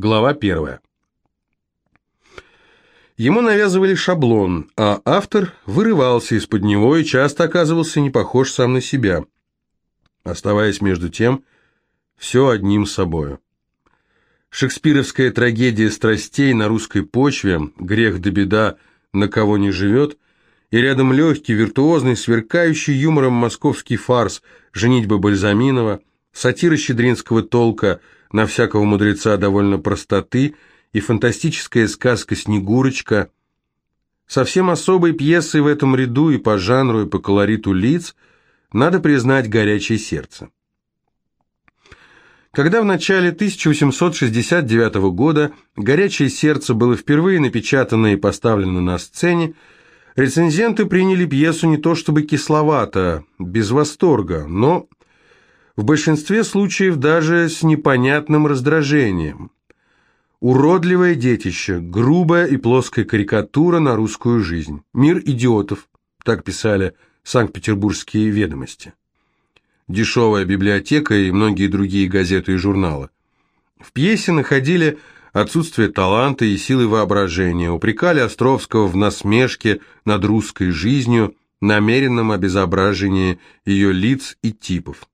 Глава первая. Ему навязывали шаблон, а автор вырывался из-под него и часто оказывался не похож сам на себя, оставаясь между тем все одним собою. Шекспировская трагедия страстей на русской почве «Грех да беда, на кого не живет» и рядом легкий, виртуозный, сверкающий юмором московский фарс «Женитьба Бальзаминова», сатира щедринского толка «На всякого мудреца довольно простоты» и фантастическая сказка «Снегурочка». Совсем особой пьесой в этом ряду и по жанру, и по колориту лиц надо признать «Горячее сердце». Когда в начале 1869 года «Горячее сердце» было впервые напечатано и поставлено на сцене, рецензенты приняли пьесу не то чтобы кисловато, без восторга, но в большинстве случаев даже с непонятным раздражением. Уродливое детище, грубая и плоская карикатура на русскую жизнь. Мир идиотов, так писали Санкт-Петербургские ведомости. Дешевая библиотека и многие другие газеты и журналы. В пьесе находили отсутствие таланта и силы воображения, упрекали Островского в насмешке над русской жизнью, намеренном обезображении ее лиц и типов.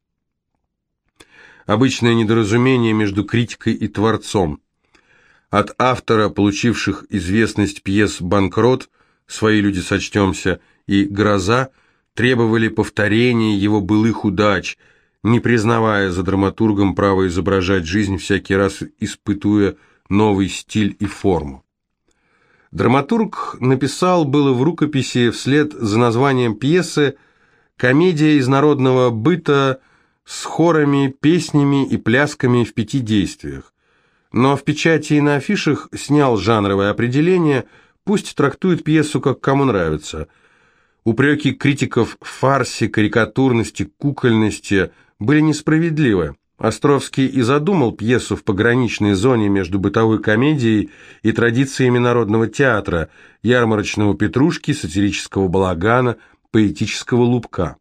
Обычное недоразумение между критикой и творцом – от автора, получивших известность пьес «Банкрот», «Свои люди сочтемся» и «Гроза», требовали повторения его былых удач, не признавая за драматургом право изображать жизнь, всякий раз испытуя новый стиль и форму. Драматург написал было в рукописи вслед за названием пьесы «Комедия из народного быта с хорами, песнями и плясками в пяти действиях» но в печати и на афишах снял жанровое определение, пусть трактует пьесу как кому нравится. Упреки критиков в фарсе, карикатурности, кукольности были несправедливы. Островский и задумал пьесу в пограничной зоне между бытовой комедией и традициями народного театра, ярмарочного петрушки, сатирического балагана, поэтического лубка.